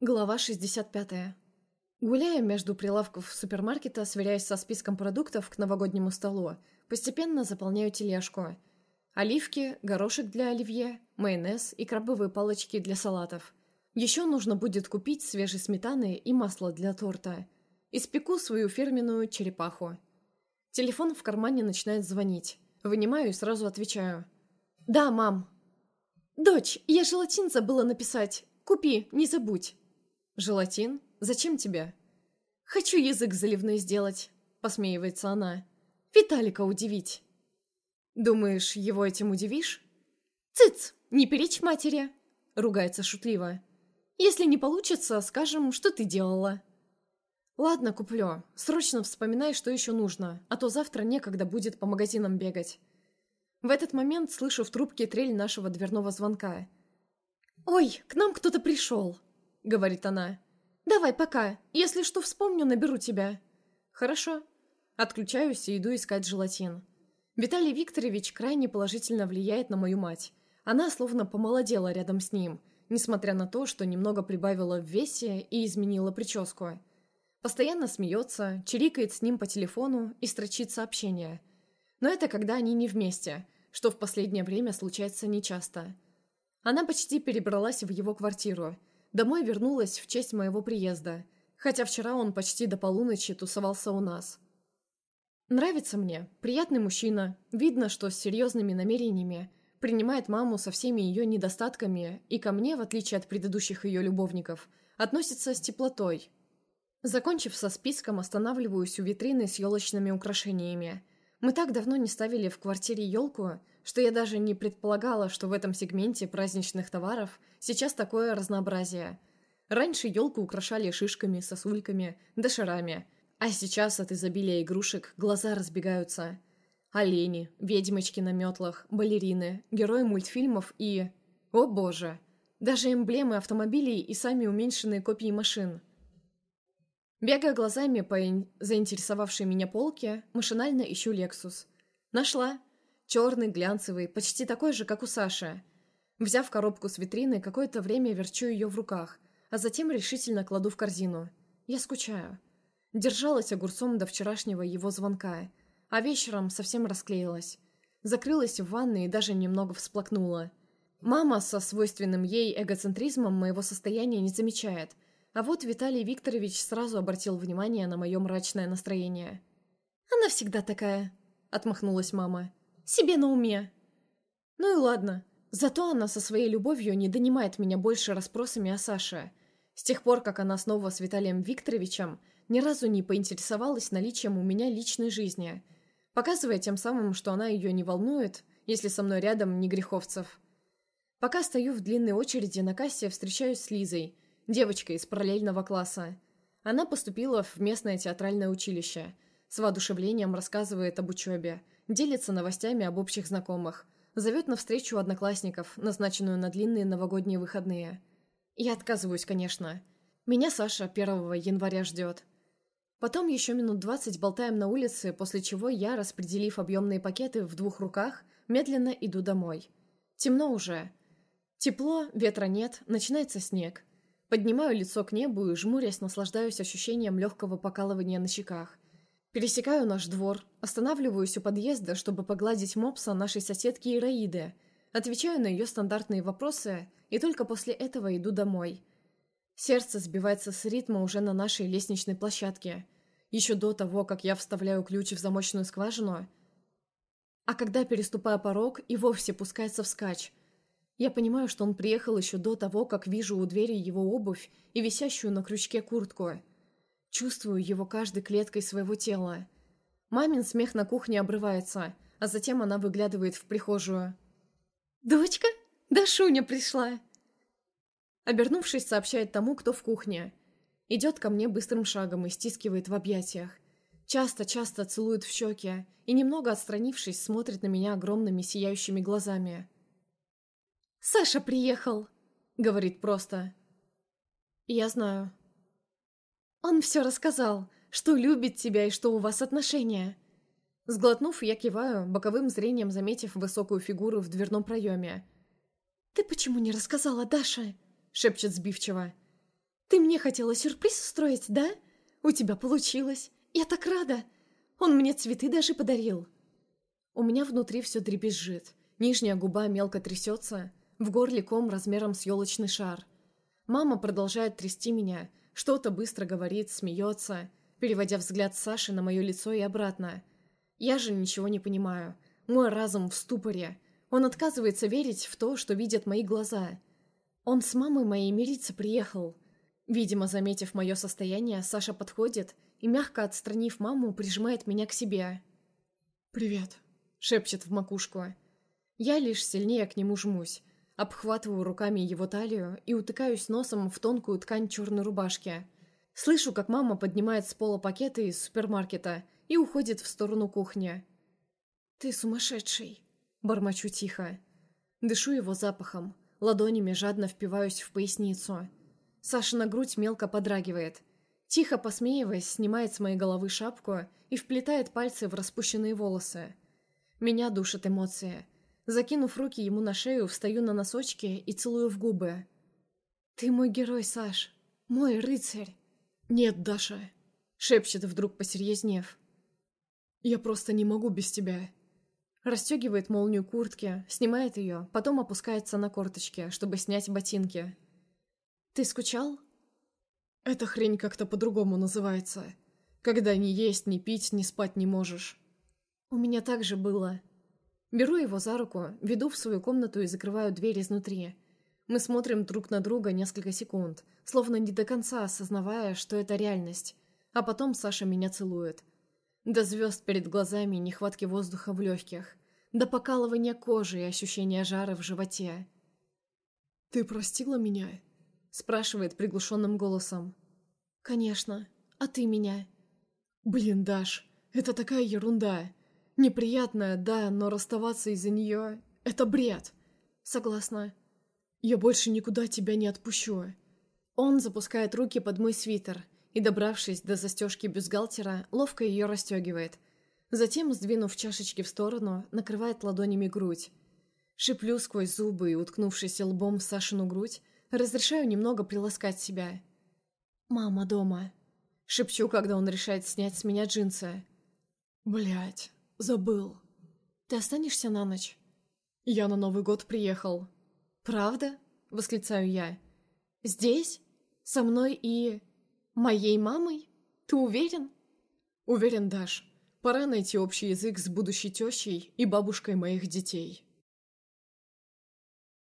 Глава 65. Гуляя между прилавков супермаркета, сверяясь со списком продуктов к новогоднему столу, постепенно заполняю тележку. Оливки, горошек для оливье, майонез и крабовые палочки для салатов. Еще нужно будет купить свежей сметаны и масло для торта. Испеку свою фирменную черепаху. Телефон в кармане начинает звонить. Вынимаю и сразу отвечаю. «Да, мам». «Дочь, я желатин забыла написать. Купи, не забудь». «Желатин? Зачем тебе?» «Хочу язык заливной сделать», — посмеивается она. «Виталика удивить». «Думаешь, его этим удивишь?» «Цыц! Не перечь матери!» — ругается шутливо. «Если не получится, скажем, что ты делала». «Ладно, куплю. Срочно вспоминай, что еще нужно, а то завтра некогда будет по магазинам бегать». В этот момент слышу в трубке трель нашего дверного звонка. «Ой, к нам кто-то пришел!» — говорит она. «Давай пока. Если что вспомню, наберу тебя». «Хорошо». Отключаюсь и иду искать желатин. Виталий Викторович крайне положительно влияет на мою мать. Она словно помолодела рядом с ним, несмотря на то, что немного прибавила в весе и изменила прическу. Постоянно смеется, чирикает с ним по телефону и строчит сообщения. Но это когда они не вместе, что в последнее время случается нечасто. Она почти перебралась в его квартиру – Домой вернулась в честь моего приезда, хотя вчера он почти до полуночи тусовался у нас. Нравится мне, приятный мужчина, видно, что с серьезными намерениями, принимает маму со всеми ее недостатками и ко мне, в отличие от предыдущих ее любовников, относится с теплотой. Закончив со списком, останавливаюсь у витрины с елочными украшениями. Мы так давно не ставили в квартире елку, что я даже не предполагала, что в этом сегменте праздничных товаров сейчас такое разнообразие. Раньше елку украшали шишками, сосульками, да шарами, а сейчас от изобилия игрушек глаза разбегаются. Олени, ведьмочки на метлах, балерины, герои мультфильмов и... О боже! Даже эмблемы автомобилей и сами уменьшенные копии машин. Бегая глазами по заинтересовавшей меня полке, машинально ищу Лексус. Нашла. Черный, глянцевый, почти такой же, как у Саши. Взяв коробку с витрины, какое-то время верчу ее в руках, а затем решительно кладу в корзину. Я скучаю. Держалась огурцом до вчерашнего его звонка, а вечером совсем расклеилась. Закрылась в ванной и даже немного всплакнула. Мама со свойственным ей эгоцентризмом моего состояния не замечает, а вот Виталий Викторович сразу обратил внимание на мое мрачное настроение. «Она всегда такая», — отмахнулась мама себе на уме. Ну и ладно. Зато она со своей любовью не донимает меня больше расспросами о Саше. С тех пор, как она снова с Виталием Викторовичем, ни разу не поинтересовалась наличием у меня личной жизни, показывая тем самым, что она ее не волнует, если со мной рядом не греховцев. Пока стою в длинной очереди на кассе, встречаюсь с Лизой, девочкой из параллельного класса. Она поступила в местное театральное училище, с воодушевлением рассказывает об учебе – делится новостями об общих знакомых, зовет на встречу одноклассников, назначенную на длинные новогодние выходные. Я отказываюсь, конечно. Меня Саша 1 января ждет. Потом еще минут двадцать болтаем на улице, после чего я, распределив объемные пакеты в двух руках, медленно иду домой. Темно уже. Тепло, ветра нет, начинается снег. Поднимаю лицо к небу и, жмурясь, наслаждаюсь ощущением легкого покалывания на щеках – Пересекаю наш двор, останавливаюсь у подъезда, чтобы погладить мопса нашей соседки Ираиды, отвечаю на ее стандартные вопросы и только после этого иду домой. Сердце сбивается с ритма уже на нашей лестничной площадке, еще до того, как я вставляю ключ в замочную скважину, а когда переступаю порог и вовсе пускается вскачь. Я понимаю, что он приехал еще до того, как вижу у двери его обувь и висящую на крючке куртку – Чувствую его каждой клеткой своего тела. Мамин смех на кухне обрывается, а затем она выглядывает в прихожую. «Дочка? Да Шуня пришла!» Обернувшись, сообщает тому, кто в кухне. Идет ко мне быстрым шагом и стискивает в объятиях. Часто-часто целует в щеки и, немного отстранившись, смотрит на меня огромными сияющими глазами. «Саша приехал!» — говорит просто. «Я знаю», он все рассказал, что любит тебя и что у вас отношения. Сглотнув, я киваю, боковым зрением заметив высокую фигуру в дверном проеме. «Ты почему не рассказала Даше?» — шепчет сбивчиво. Ты мне хотела сюрприз устроить, да? У тебя получилось. Я так рада. Он мне цветы даже подарил. У меня внутри все дребезжит. Нижняя губа мелко трясется, в горле ком размером с елочный шар. Мама продолжает трясти меня, что-то быстро говорит, смеется, переводя взгляд Саши на мое лицо и обратно. Я же ничего не понимаю. Мой разум в ступоре. Он отказывается верить в то, что видят мои глаза. Он с мамой моей мириться приехал. Видимо, заметив мое состояние, Саша подходит и, мягко отстранив маму, прижимает меня к себе. «Привет», — шепчет в макушку. Я лишь сильнее к нему жмусь, обхватываю руками его талию и утыкаюсь носом в тонкую ткань черной рубашки. Слышу, как мама поднимает с пола пакеты из супермаркета и уходит в сторону кухни. «Ты сумасшедший!» — бормочу тихо. Дышу его запахом, ладонями жадно впиваюсь в поясницу. Сашина грудь мелко подрагивает. Тихо посмеиваясь, снимает с моей головы шапку и вплетает пальцы в распущенные волосы. Меня душат эмоции. Закинув руки ему на шею, встаю на носочки и целую в губы. «Ты мой герой, Саш. Мой рыцарь». «Нет, Даша», — шепчет вдруг посерьезнев. «Я просто не могу без тебя». Расстегивает молнию куртки, снимает ее, потом опускается на корточки, чтобы снять ботинки. «Ты скучал?» «Эта хрень как-то по-другому называется. Когда ни есть, ни пить, ни спать не можешь». «У меня так же было». Беру его за руку, веду в свою комнату и закрываю дверь изнутри. Мы смотрим друг на друга несколько секунд, словно не до конца осознавая, что это реальность. А потом Саша меня целует. До звезд перед глазами нехватки воздуха в легких. До покалывания кожи и ощущения жара в животе. «Ты простила меня?» Спрашивает приглушенным голосом. «Конечно. А ты меня?» «Блин, Даш, это такая ерунда. Неприятная, да, но расставаться из-за нее — это бред». «Согласна». «Я больше никуда тебя не отпущу». Он запускает руки под мой свитер — и, добравшись до застежки бюстгальтера, ловко ее расстегивает. Затем, сдвинув чашечки в сторону, накрывает ладонями грудь. Шиплю сквозь зубы и, уткнувшись лбом в Сашину грудь, разрешаю немного приласкать себя. «Мама дома», — шепчу, когда он решает снять с меня джинсы. Блять, забыл. Ты останешься на ночь?» «Я на Новый год приехал». «Правда?» — восклицаю я. «Здесь? Со мной и...» «Моей мамой? Ты уверен?» «Уверен, Даш. Пора найти общий язык с будущей тещей и бабушкой моих детей».